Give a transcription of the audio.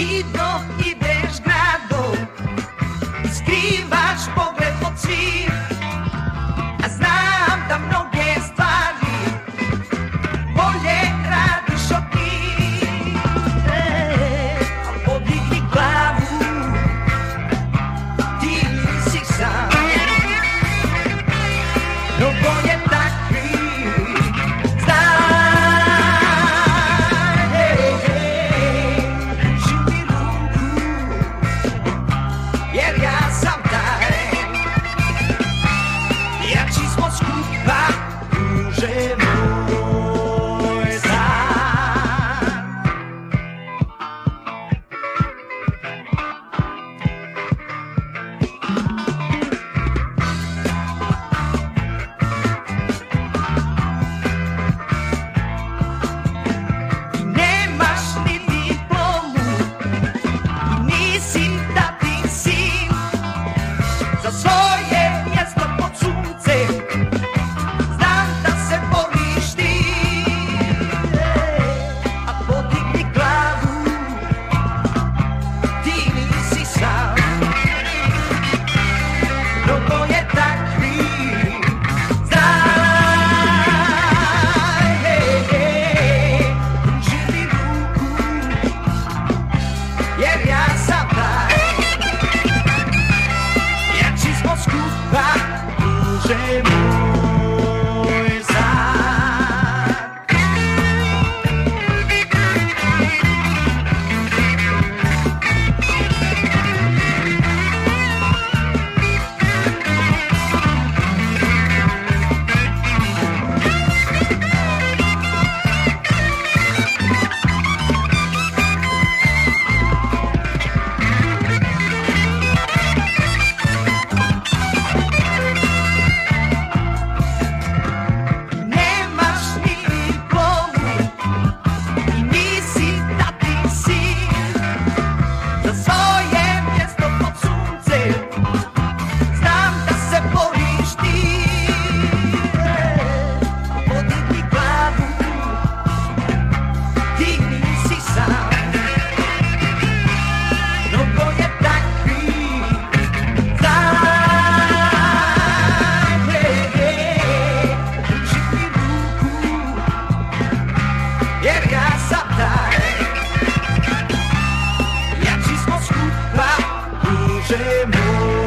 Vidno ideš gradom. Skrivaš pogled od przejmuj